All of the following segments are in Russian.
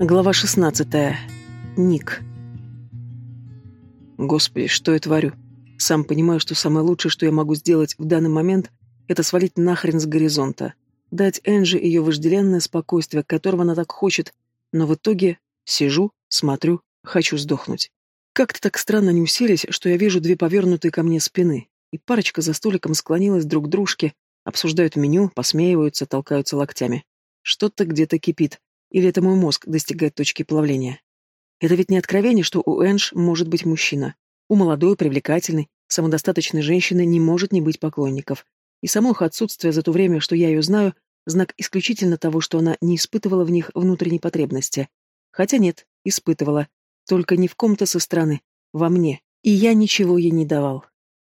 Глава 16. Ник. Господи, что я творю? Сам понимаю, что самое лучшее, что я могу сделать в данный момент, это свалить нахрен с горизонта. Дать Энджи ее вожделенное спокойствие, которого она так хочет, но в итоге сижу, смотрю, хочу сдохнуть. Как-то так странно не уселись, что я вижу две повернутые ко мне спины, и парочка за столиком склонилась друг к дружке, обсуждают меню, посмеиваются, толкаются локтями. Что-то где-то кипит, или это мой мозг достигает точки плавления? Это ведь не откровение, что у Энж может быть мужчина. У молодой, привлекательной, самодостаточной женщины не может не быть поклонников. И само их отсутствие за то время, что я ее знаю, знак исключительно того, что она не испытывала в них внутренней потребности. Хотя нет, испытывала. Только не в ком-то со стороны, во мне. И я ничего ей не давал.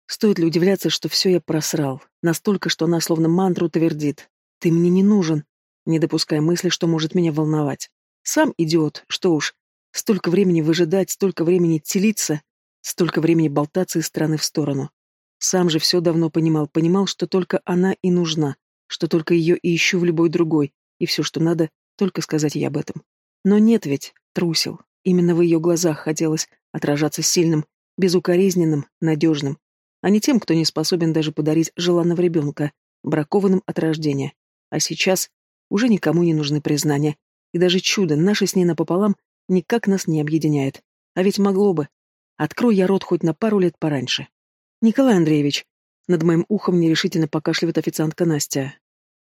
Стоит ли удивляться, что все я просрал, настолько, что она словно мантру твердит. «Ты мне не нужен, не допуская мысли, что может меня волновать. Сам идиот, что уж. Столько времени выжидать, столько времени телиться, столько времени болтаться из стороны в сторону. Сам же все давно понимал, понимал, что только она и нужна, что только ее и ищу в любой другой, и все, что надо, только сказать ей об этом. Но нет ведь, трусил. Именно в ее глазах хотелось отражаться сильным, безукоризненным, надежным, а не тем, кто не способен даже подарить желанного ребенка, бракованным от рождения. А сейчас уже никому не нужны признания. И даже чудо, наше с ней напополам, никак нас не объединяет. А ведь могло бы. Открой я рот хоть на пару лет пораньше. Николай Андреевич. Над моим ухом нерешительно покашливает официантка Настя.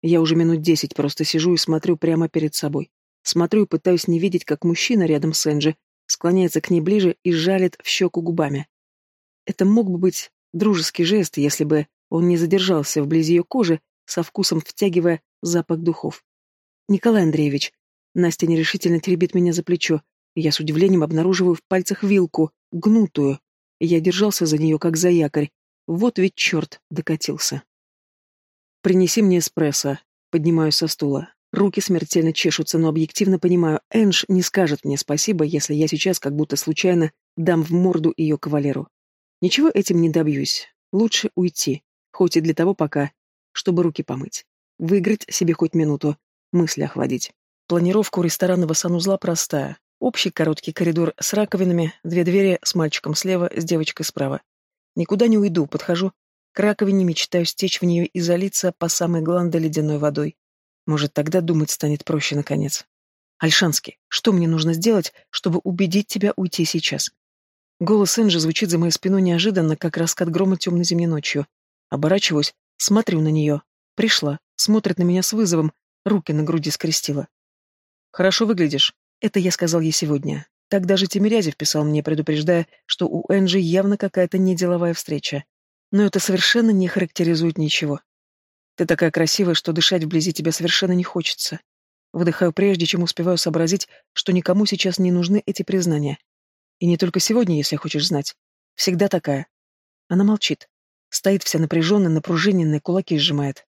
Я уже минут десять просто сижу и смотрю прямо перед собой. Смотрю и пытаюсь не видеть, как мужчина рядом с Энджи склоняется к ней ближе и жалит в щеку губами. Это мог бы быть дружеский жест, если бы он не задержался вблизи ее кожи, со вкусом втягивая запах духов. «Николай Андреевич». Настя нерешительно теребит меня за плечо, я с удивлением обнаруживаю в пальцах вилку, гнутую. Я держался за нее, как за якорь. Вот ведь черт докатился. «Принеси мне эспрессо». Поднимаюсь со стула. Руки смертельно чешутся, но объективно понимаю, Энж не скажет мне спасибо, если я сейчас как будто случайно дам в морду ее кавалеру. Ничего этим не добьюсь. Лучше уйти, хоть и для того пока, чтобы руки помыть. Выиграть себе хоть минуту, мысли охладить. Планировка у ресторанного санузла простая. Общий короткий коридор с раковинами, две двери с мальчиком слева, с девочкой справа. Никуда не уйду, подхожу к раковине, мечтаю стечь в нее и залиться по самой гланды ледяной водой. Может, тогда думать станет проще наконец. Альшанский, что мне нужно сделать, чтобы убедить тебя уйти сейчас? Голос Энджи звучит за моей спиной неожиданно, как раскат грома темной зимней ночью. Оборачиваюсь, смотрю на нее. Пришла, смотрит на меня с вызовом, руки на груди скрестила. «Хорошо выглядишь», — это я сказал ей сегодня. Так даже Тимирязев писал мне, предупреждая, что у Энджи явно какая-то неделовая встреча. Но это совершенно не характеризует ничего. Ты такая красивая, что дышать вблизи тебя совершенно не хочется. Выдыхаю прежде, чем успеваю сообразить, что никому сейчас не нужны эти признания. И не только сегодня, если хочешь знать. Всегда такая. Она молчит. Стоит вся напряженная, напружиненная, кулаки сжимает.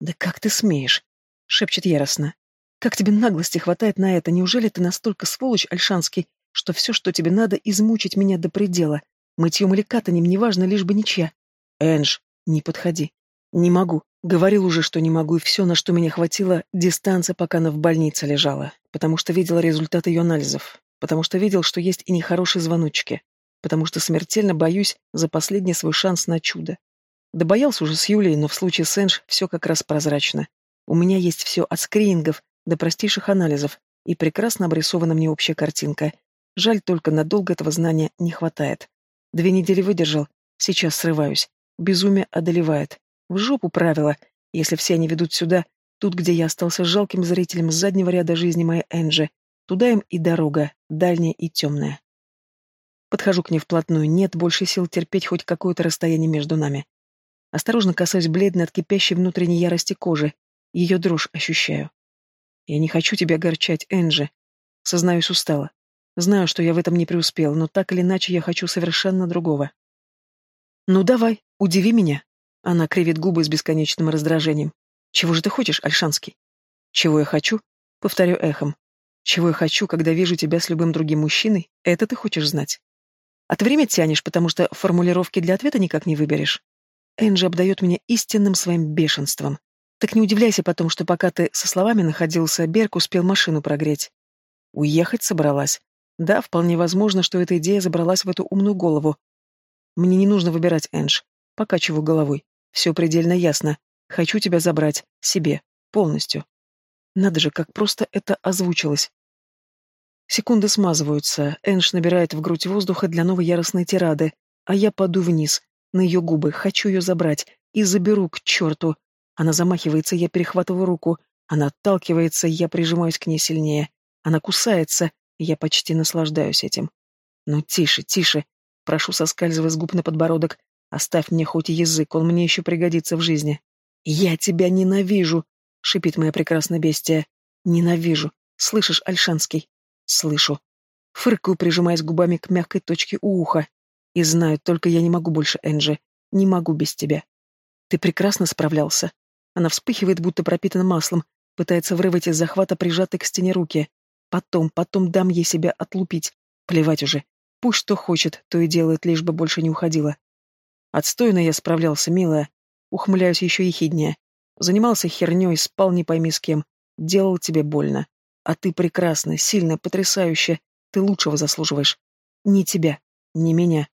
«Да как ты смеешь?» Шепчет яростно. Как тебе наглости хватает на это? Неужели ты настолько сволочь, Альшанский, что все, что тебе надо, измучить меня до предела? Мытьем или катанием, неважно, лишь бы ничья. Энж, не подходи. Не могу. Говорил уже, что не могу, и все, на что меня хватило, дистанция, пока она в больнице лежала. Потому что видел результат ее анализов. Потому что видел, что есть и нехорошие звоночки. Потому что смертельно боюсь за последний свой шанс на чудо. Да боялся уже с Юлей, но в случае с Энж все как раз прозрачно. У меня есть все от скринингов до простейших анализов, и прекрасно обрисована мне общая картинка. Жаль, только надолго этого знания не хватает. Две недели выдержал, сейчас срываюсь. Безумие одолевает. В жопу правила, если все они ведут сюда, тут, где я остался жалким зрителем с заднего ряда жизни моей Энджи, туда им и дорога, дальняя и темная. Подхожу к ней вплотную, нет больше сил терпеть хоть какое-то расстояние между нами. Осторожно касаюсь бледной от кипящей внутренней ярости кожи, ее дрожь ощущаю. Я не хочу тебя огорчать, Энджи. Сознаюсь, устала. Знаю, что я в этом не преуспел, но так или иначе я хочу совершенно другого. Ну давай, удиви меня. Она кривит губы с бесконечным раздражением. Чего же ты хочешь, Альшанский? Чего я хочу? Повторю эхом. Чего я хочу, когда вижу тебя с любым другим мужчиной, это ты хочешь знать. А ты время тянешь, потому что формулировки для ответа никак не выберешь. Энджи обдает меня истинным своим бешенством. Так не удивляйся потом, что пока ты со словами находился, Берг успел машину прогреть. Уехать собралась. Да, вполне возможно, что эта идея забралась в эту умную голову. Мне не нужно выбирать, Эндж. Покачиваю головой. Все предельно ясно. Хочу тебя забрать. Себе. Полностью. Надо же, как просто это озвучилось. Секунды смазываются. Эндж набирает в грудь воздуха для новой яростной тирады, а я паду вниз, на ее губы, хочу ее забрать, и заберу к черту. Она замахивается, я перехватываю руку. Она отталкивается, я прижимаюсь к ней сильнее. Она кусается, я почти наслаждаюсь этим. Ну, тише, тише. Прошу, соскальзывая с губ на подбородок. Оставь мне хоть язык, он мне еще пригодится в жизни. Я тебя ненавижу, шипит моя прекрасная бестия. Ненавижу. Слышишь, Альшанский? Слышу. Фыркаю, прижимаясь губами к мягкой точке у уха. И знаю, только я не могу больше, Энджи. Не могу без тебя. Ты прекрасно справлялся. Она вспыхивает, будто пропитана маслом, пытается вырвать из захвата прижатой к стене руки. Потом, потом дам ей себя отлупить. Плевать уже. Пусть что хочет, то и делает, лишь бы больше не уходила. Отстойно я справлялся, милая. Ухмыляюсь еще ехиднее. Занимался херней, спал не пойми с кем. Делал тебе больно. А ты прекрасна, сильно, потрясающе. Ты лучшего заслуживаешь. Не тебя, не меня.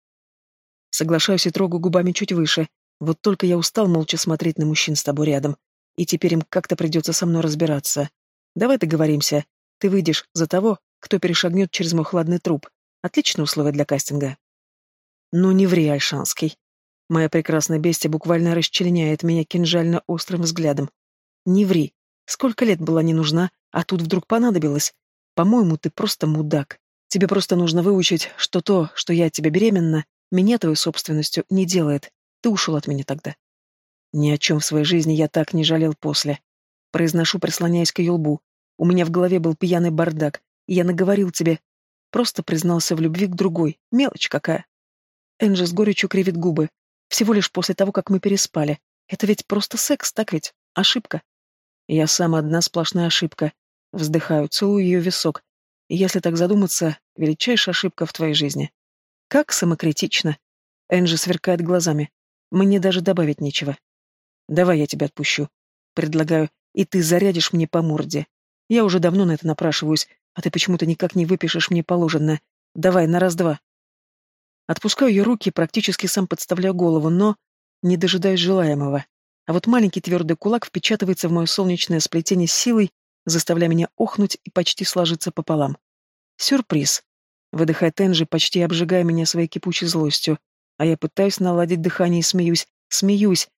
Соглашаюсь и трогаю губами чуть выше. Вот только я устал молча смотреть на мужчин с тобой рядом. И теперь им как-то придется со мной разбираться. Давай договоримся. Ты выйдешь за того, кто перешагнет через мой хладный труп. Отличные условия для кастинга. Ну не ври, Альшанский. Моя прекрасная бестия буквально расчленяет меня кинжально-острым взглядом. Не ври. Сколько лет была не нужна, а тут вдруг понадобилось. По-моему, ты просто мудак. Тебе просто нужно выучить, что то, что я от тебя беременна, меня твоей собственностью не делает. Ты ушел от меня тогда. Ни о чем в своей жизни я так не жалел после. Произношу, прислоняясь к ее лбу. У меня в голове был пьяный бардак, и я наговорил тебе. Просто признался в любви к другой. Мелочь какая. Энджи с горечью кривит губы. Всего лишь после того, как мы переспали. Это ведь просто секс, так ведь? Ошибка. Я сам одна сплошная ошибка. Вздыхаю, целую ее висок. И если так задуматься, величайшая ошибка в твоей жизни. Как самокритично. Энджи сверкает глазами. Мне даже добавить нечего. Давай я тебя отпущу. Предлагаю, и ты зарядишь мне по морде. Я уже давно на это напрашиваюсь, а ты почему-то никак не выпишешь мне положенное. Давай, на раз-два. Отпускаю ее руки, практически сам подставляю голову, но не дожидаюсь желаемого. А вот маленький твердый кулак впечатывается в мое солнечное сплетение силой, заставляя меня охнуть и почти сложиться пополам. Сюрприз. Выдыхает Энджи, почти обжигая меня своей кипучей злостью, а я пытаюсь наладить дыхание и смеюсь, смеюсь,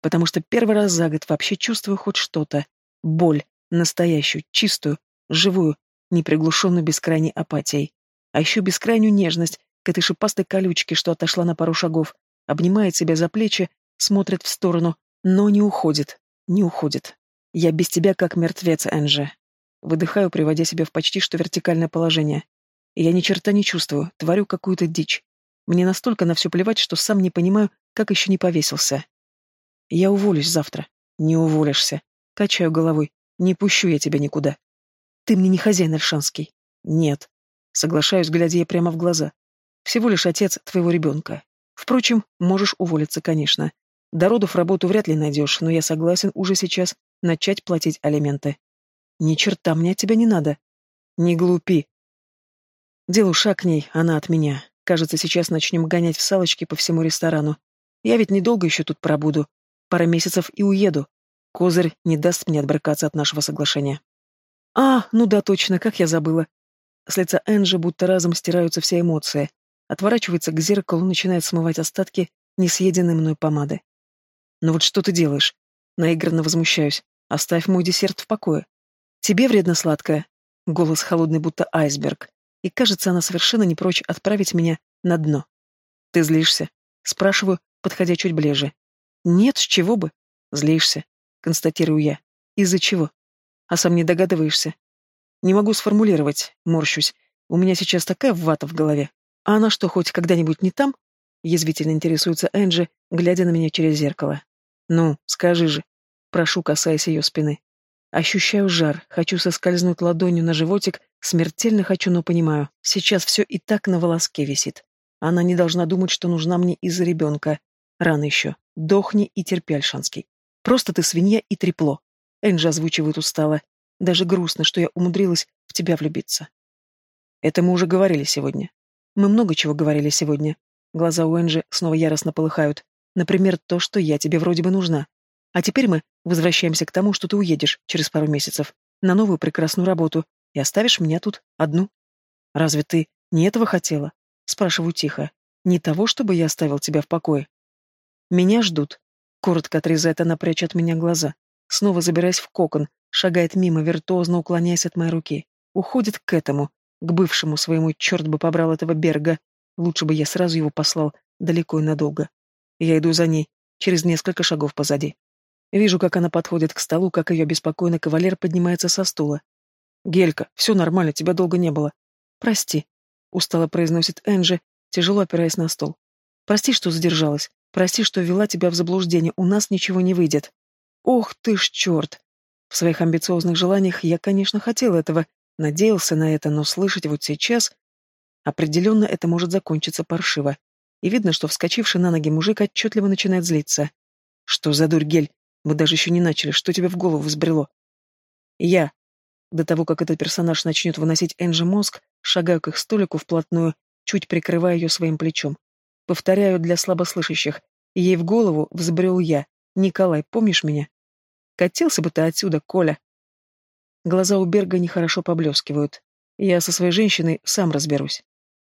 потому что первый раз за год вообще чувствую хоть что-то. Боль, Настоящую, чистую, живую, неприглушенную бескрайней апатией. А еще бескрайнюю нежность к этой шипастой колючке, что отошла на пару шагов, обнимает себя за плечи, смотрит в сторону, но не уходит, не уходит. Я без тебя как мертвец, Энджи. Выдыхаю, приводя себя в почти что вертикальное положение. Я ни черта не чувствую, творю какую-то дичь. Мне настолько на все плевать, что сам не понимаю, как еще не повесился. Я уволюсь завтра. Не уволишься. Качаю головой. Не пущу я тебя никуда. Ты мне не хозяин Альшанский. Нет. Соглашаюсь, глядя ей прямо в глаза. Всего лишь отец твоего ребенка. Впрочем, можешь уволиться, конечно. До родов работу вряд ли найдешь, но я согласен уже сейчас начать платить алименты. Ни черта мне от тебя не надо. Не глупи. Делаю шаг к ней, она от меня. Кажется, сейчас начнем гонять в салочки по всему ресторану. Я ведь недолго еще тут пробуду. Пара месяцев и уеду. Козырь не даст мне отбрыкаться от нашего соглашения. А, ну да, точно, как я забыла. С лица Энджи будто разом стираются все эмоции. Отворачивается к зеркалу, начинает смывать остатки несъеденной мной помады. Ну вот что ты делаешь? Наигранно возмущаюсь. Оставь мой десерт в покое. Тебе вредно сладкое. Голос холодный, будто айсберг. И кажется, она совершенно не прочь отправить меня на дно. Ты злишься? Спрашиваю, подходя чуть ближе. Нет, с чего бы? Злишься констатирую я. Из-за чего? А сам не догадываешься? Не могу сформулировать, морщусь. У меня сейчас такая вата в голове. А она что, хоть когда-нибудь не там? Язвительно интересуется Энджи, глядя на меня через зеркало. Ну, скажи же. Прошу, касаясь ее спины. Ощущаю жар, хочу соскользнуть ладонью на животик, смертельно хочу, но понимаю, сейчас все и так на волоске висит. Она не должна думать, что нужна мне из-за ребенка. Рано еще. Дохни и терпи, Альшанский. Просто ты свинья и трепло. Энджи озвучивает устало. Даже грустно, что я умудрилась в тебя влюбиться. Это мы уже говорили сегодня. Мы много чего говорили сегодня. Глаза у Энджи снова яростно полыхают. Например, то, что я тебе вроде бы нужна. А теперь мы возвращаемся к тому, что ты уедешь через пару месяцев на новую прекрасную работу и оставишь меня тут одну. Разве ты не этого хотела? Спрашиваю тихо. Не того, чтобы я оставил тебя в покое. Меня ждут. Коротко отрезает она, пряча от меня глаза. Снова забираясь в кокон, шагает мимо, виртуозно уклоняясь от моей руки. Уходит к этому, к бывшему своему, черт бы побрал этого Берга. Лучше бы я сразу его послал далеко и надолго. Я иду за ней, через несколько шагов позади. Вижу, как она подходит к столу, как ее беспокойный кавалер поднимается со стула. «Гелька, все нормально, тебя долго не было». «Прости», — устало произносит Энджи, тяжело опираясь на стол. «Прости, что задержалась. Прости, что ввела тебя в заблуждение. У нас ничего не выйдет». «Ох ты ж черт!» В своих амбициозных желаниях я, конечно, хотел этого, надеялся на это, но слышать вот сейчас... Определенно это может закончиться паршиво. И видно, что вскочивший на ноги мужик отчетливо начинает злиться. «Что за дурь, Гель? Мы даже еще не начали. Что тебе в голову взбрело? Я. До того, как этот персонаж начнет выносить Энджи мозг, шагаю к их столику вплотную, чуть прикрывая ее своим плечом. Повторяю для слабослышащих. Ей в голову взбрел я. Николай, помнишь меня? Катился бы ты отсюда, Коля. Глаза у Берга нехорошо поблескивают. Я со своей женщиной сам разберусь.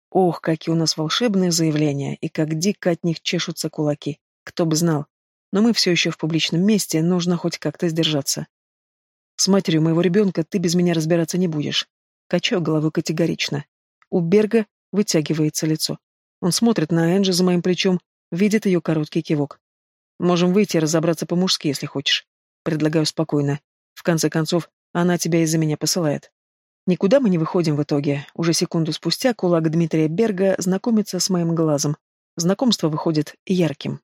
Ох, какие у нас волшебные заявления, и как дико от них чешутся кулаки. Кто бы знал но мы все еще в публичном месте, нужно хоть как-то сдержаться. С матерью моего ребенка ты без меня разбираться не будешь. Качаю головой категорично. У Берга вытягивается лицо. Он смотрит на Энджи за моим плечом, видит ее короткий кивок. Можем выйти и разобраться по-мужски, если хочешь. Предлагаю спокойно. В конце концов, она тебя из-за меня посылает. Никуда мы не выходим в итоге. Уже секунду спустя кулак Дмитрия Берга знакомится с моим глазом. Знакомство выходит ярким.